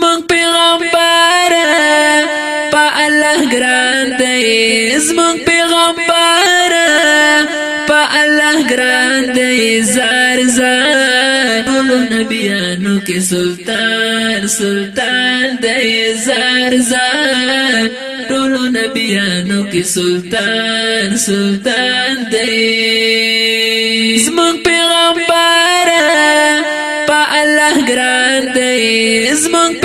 زمون پیغمبر په الله ګران دی زمون پیغمبر په الله ګران دی زار زار نبیانو کې سلطان سلطان دی زار زار ټول نبیانو کې سلطان سلطان دی زمون پیغمبر په الله ګران دی زمون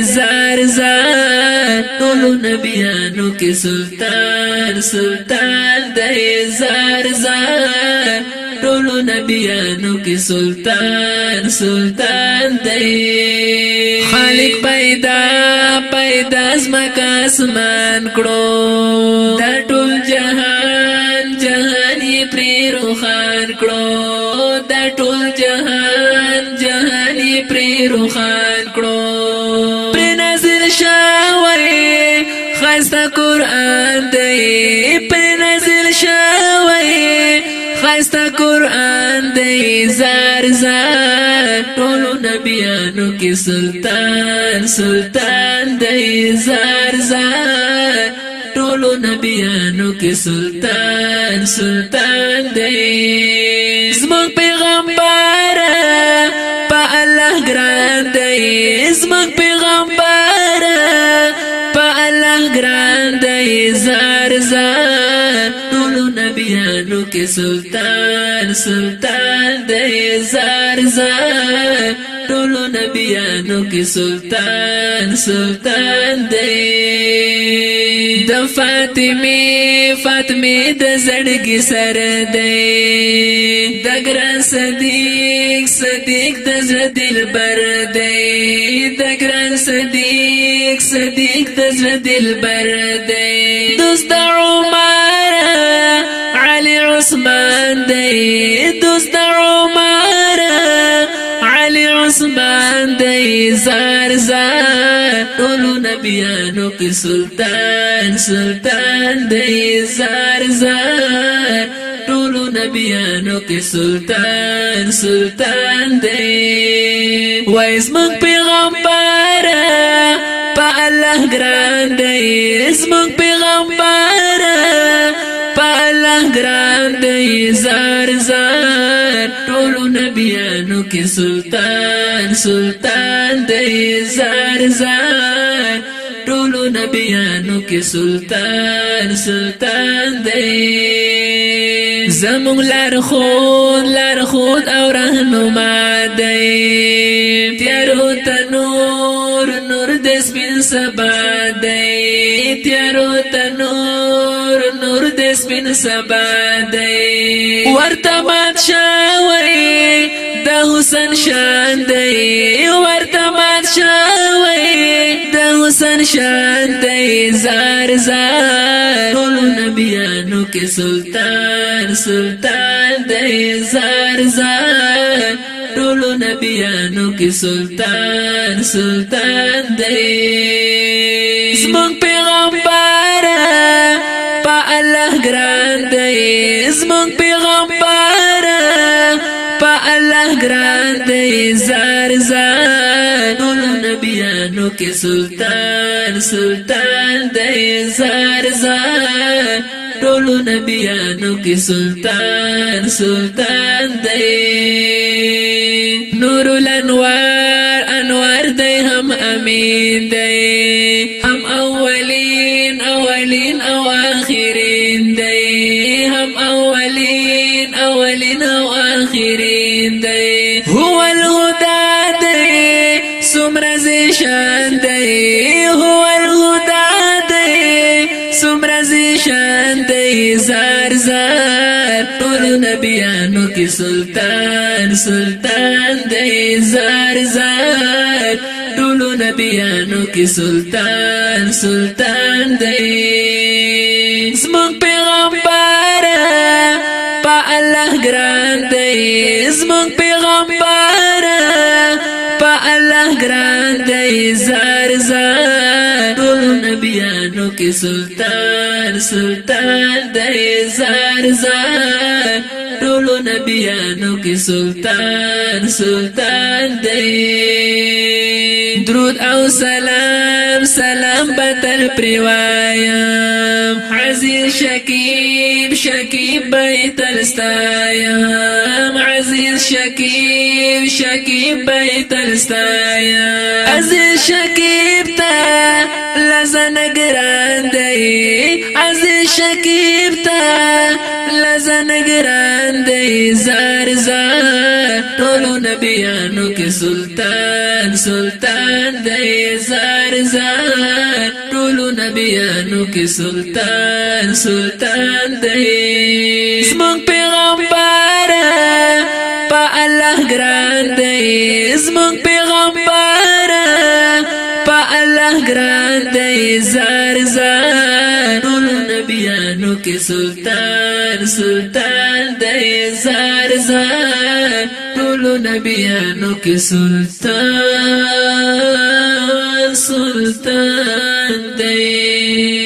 زار زار ټول نبیانو کې سلطان سلطان دې زار زار ټول نبیانو کې سلطان سلطان دې خالق پیدا پیدا زمکا اسمان کړو دا ټول جهان جهان یې پری روخان کړو دا ټول جهان جهان یې پری روخان کړو خستا قرآن دی پر نزل شوی خستا قرآن دی زار زار ټولو نبیانو کې سلطان سلطان دی زار زار ټولو نبیانو کې سلطان سلطان دی زمون پیغمبر ځان ټولو نبیانو کې سلطان سلطان د زار ځان ټولو نبیانو کې سلطان سلطان دی د فاطمه فاطمه د زړګي سر دی د ګران صدیق صدیق د زړه دلبر دی د ګران صدیق صدیق د زړه دلبر دی دوست عمر علي عثمان دی دوست عمر اسمان دی زار زار ټولو نبیانو کې سلطان سلطان دی زار زار ټولو نبیانو کې سلطان سلطان دی وای زمون پیغمبر په الله ګران دی زمون پیغمبر ګران دی زار زار ټول نبیانو کې سلطان سلطان دی زار زار ټولو نبیانو کې سلطان سلطان دی زمون لار خون لار خون او رهنما دی تیارو ته نور نور د سپین سبا دی تیارو ته نور نور د سپین سبا دی ورته مات شاوي د حسین شان دی ورته مات شاوي حسن شانتی زار زار ټولو نبیانو کې سلطان سلطان دي زار زار ټولو نبیانو کې سلطان سلطان دي زمون پیغمبر په الله ګران دی زمون پیغمبر په الله ګران دی زار زار بیانو کې سلطان سلطان د زار زار ټولو نبیانو کې سلطان سلطان دی نور الانوار انوار دی هم امین دی هم اولین اولین او آخرین دی هم اولین اولین او آخرین دی هو الهدى سمرزي شانتي هو الهدى دی سمر زی زار زار ټول نبیانو کې سلطان سلطان دی زار زار ټول نبیانو کې سلطان سلطان دی زمون پیغمبر په الله ګران دی زمون پیغمبر وی زار زار ټول نبیانو کې سلطان سلطان دی زار زار ټولو نبیانو کې سلطان سلطان دی درود او سلام سلام بتل پروایم عزیز شکیب شکیب بیتل ستایم عزیز شکیب شکیب بیتل ستایم عزیز شکیب ته زنه ګران دی عزیز شکیب تا لزنه ګران دی زار زار ټول نبیانو کې سلطان سلطان دی زار زار ټول نبیانو کې سلطان سلطان دی زمون پیغمبر په الله ګران دی زمون پیغمبر grande y zarzan Un sultan, que sultán, sultán de zarzan sultan, nabiano que sultán, sultán de